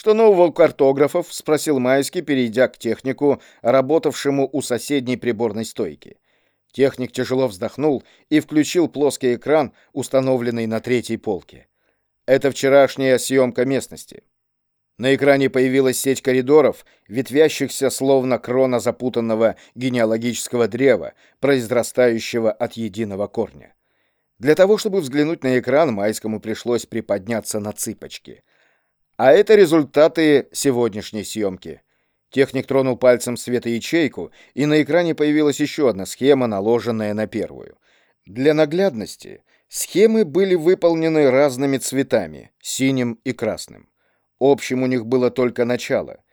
«Что нового у картографов?» — спросил Майский, перейдя к технику, работавшему у соседней приборной стойки. Техник тяжело вздохнул и включил плоский экран, установленный на третьей полке. Это вчерашняя съемка местности. На экране появилась сеть коридоров, ветвящихся словно крона запутанного генеалогического древа, произрастающего от единого корня. Для того, чтобы взглянуть на экран, Майскому пришлось приподняться на цыпочки. А это результаты сегодняшней съемки. Техник тронул пальцем светоячейку, и на экране появилась еще одна схема, наложенная на первую. Для наглядности схемы были выполнены разными цветами, синим и красным. Общим у них было только начало.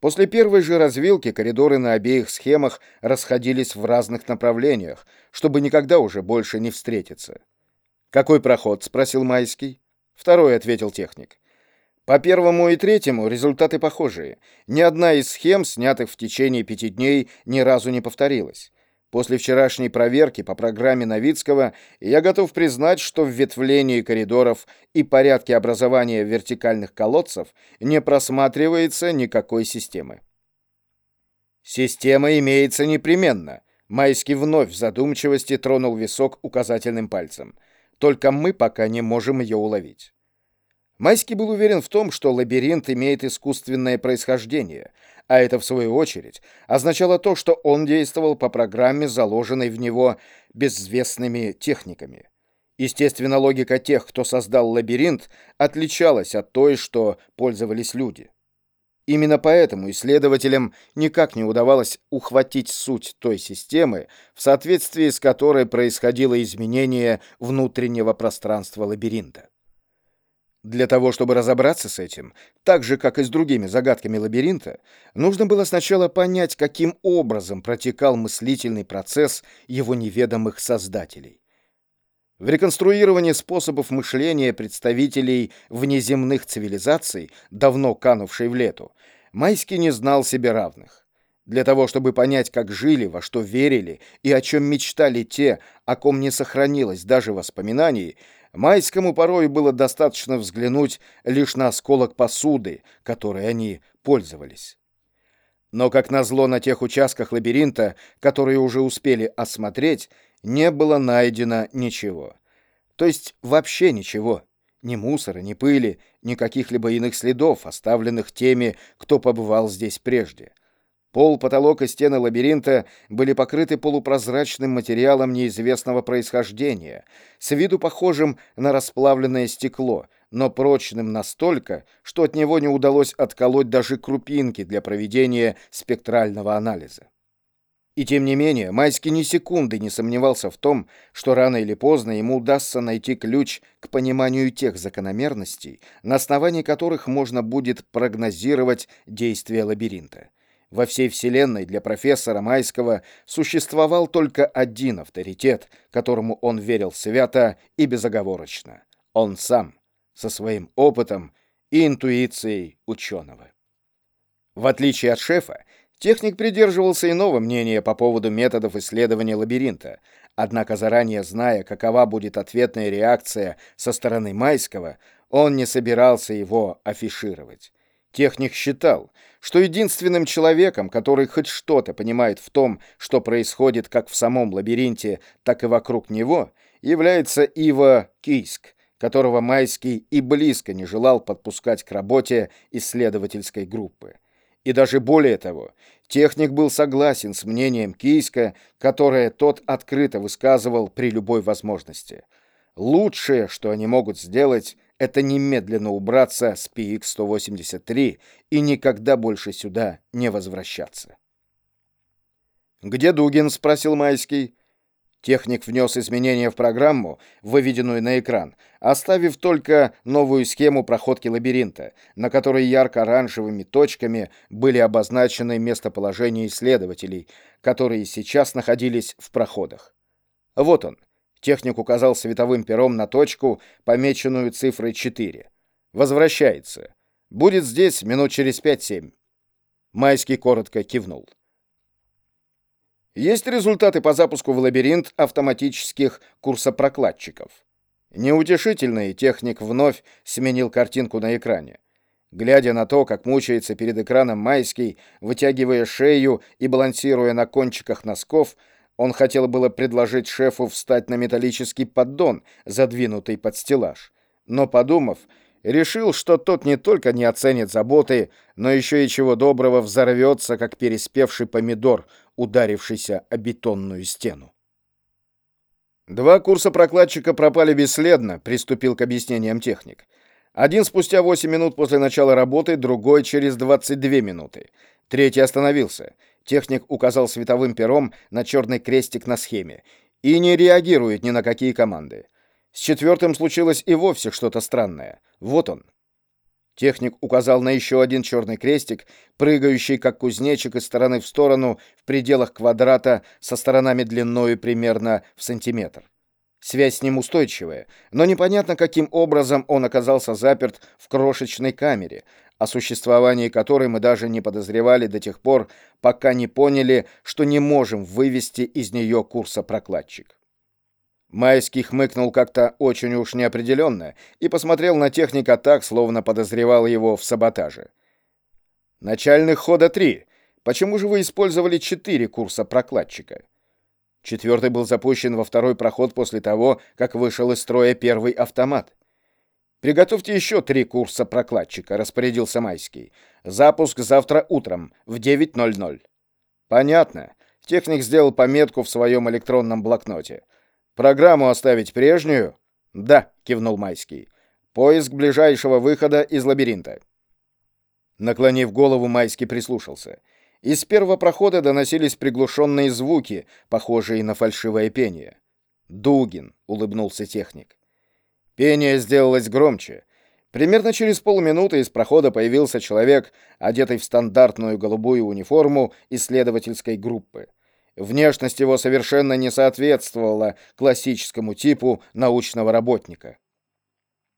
После первой же развилки коридоры на обеих схемах расходились в разных направлениях, чтобы никогда уже больше не встретиться. «Какой проход?» — спросил Майский. «Второй», — ответил техник. По первому и третьему результаты похожие. Ни одна из схем, снятых в течение пяти дней, ни разу не повторилась. После вчерашней проверки по программе Новицкого я готов признать, что в ветвлении коридоров и порядке образования вертикальных колодцев не просматривается никакой системы. Система имеется непременно. Майский вновь в задумчивости тронул висок указательным пальцем. Только мы пока не можем ее уловить. Майский был уверен в том, что лабиринт имеет искусственное происхождение, а это, в свою очередь, означало то, что он действовал по программе, заложенной в него безвестными техниками. Естественно, логика тех, кто создал лабиринт, отличалась от той, что пользовались люди. Именно поэтому исследователям никак не удавалось ухватить суть той системы, в соответствии с которой происходило изменение внутреннего пространства лабиринта. Для того, чтобы разобраться с этим, так же, как и с другими загадками лабиринта, нужно было сначала понять, каким образом протекал мыслительный процесс его неведомых создателей. В реконструировании способов мышления представителей внеземных цивилизаций, давно канувшей в лету, Майский не знал себе равных. Для того, чтобы понять, как жили, во что верили и о чем мечтали те, о ком не сохранилось даже воспоминаний, Майскому порой было достаточно взглянуть лишь на осколок посуды, которой они пользовались. Но, как назло, на тех участках лабиринта, которые уже успели осмотреть, не было найдено ничего. То есть вообще ничего. Ни мусора, ни пыли, ни каких-либо иных следов, оставленных теми, кто побывал здесь прежде. Пол, потолок и стены лабиринта были покрыты полупрозрачным материалом неизвестного происхождения, с виду похожим на расплавленное стекло, но прочным настолько, что от него не удалось отколоть даже крупинки для проведения спектрального анализа. И тем не менее, Майский ни секунды не сомневался в том, что рано или поздно ему удастся найти ключ к пониманию тех закономерностей, на основании которых можно будет прогнозировать действия лабиринта. Во всей Вселенной для профессора Майского существовал только один авторитет, которому он верил свято и безоговорочно. Он сам, со своим опытом и интуицией ученого. В отличие от шефа, техник придерживался иного мнения по поводу методов исследования лабиринта, однако заранее зная, какова будет ответная реакция со стороны Майского, он не собирался его афишировать. Техник считал, что единственным человеком, который хоть что-то понимает в том, что происходит как в самом лабиринте, так и вокруг него, является Ива Кийск, которого Майский и близко не желал подпускать к работе исследовательской группы. И даже более того, техник был согласен с мнением Кийска, которое тот открыто высказывал при любой возможности. Лучшее, что они могут сделать, это немедленно убраться с PX-183 и никогда больше сюда не возвращаться. «Где Дугин?» — спросил Майский. Техник внес изменения в программу, выведенную на экран, оставив только новую схему проходки лабиринта, на которой ярко-оранжевыми точками были обозначены местоположения исследователей, которые сейчас находились в проходах. Вот он, Техник указал световым пером на точку, помеченную цифрой 4. «Возвращается. Будет здесь минут через 5-7». Майский коротко кивнул. Есть результаты по запуску в лабиринт автоматических курсопрокладчиков. Неутешительный техник вновь сменил картинку на экране. Глядя на то, как мучается перед экраном Майский, вытягивая шею и балансируя на кончиках носков, он хотел было предложить шефу встать на металлический поддон, задвинутый под стеллаж. Но, подумав, решил, что тот не только не оценит заботы, но еще и чего доброго взорвется, как переспевший помидор, ударившийся о бетонную стену. Два курса прокладчика пропали бесследно, приступил к объяснениям техник. Один спустя 8 минут после начала работы, другой через 22 минуты. Третий остановился. Техник указал световым пером на черный крестик на схеме и не реагирует ни на какие команды. С четвертым случилось и вовсе что-то странное. Вот он. Техник указал на еще один черный крестик, прыгающий как кузнечик из стороны в сторону в пределах квадрата со сторонами длиною примерно в сантиметр. Связь с ним устойчивая, но непонятно, каким образом он оказался заперт в крошечной камере, о существовании которой мы даже не подозревали до тех пор, пока не поняли, что не можем вывести из нее курса прокладчик. Майский хмыкнул как-то очень уж неопределенно и посмотрел на техника так, словно подозревал его в саботаже. «Начальных хода три. Почему же вы использовали четыре курса прокладчика?» Четвертый был запущен во второй проход после того, как вышел из строя первый автомат. «Приготовьте еще три курса прокладчика», — распорядился Майский. «Запуск завтра утром в 9.00». «Понятно». Техник сделал пометку в своем электронном блокноте. «Программу оставить прежнюю?» «Да», — кивнул Майский. «Поиск ближайшего выхода из лабиринта». Наклонив голову, Майский прислушался. Из первого прохода доносились приглушенные звуки, похожие на фальшивое пение. «Дугин», — улыбнулся техник. Пение сделалось громче. Примерно через полминуты из прохода появился человек, одетый в стандартную голубую униформу исследовательской группы. Внешность его совершенно не соответствовала классическому типу научного работника.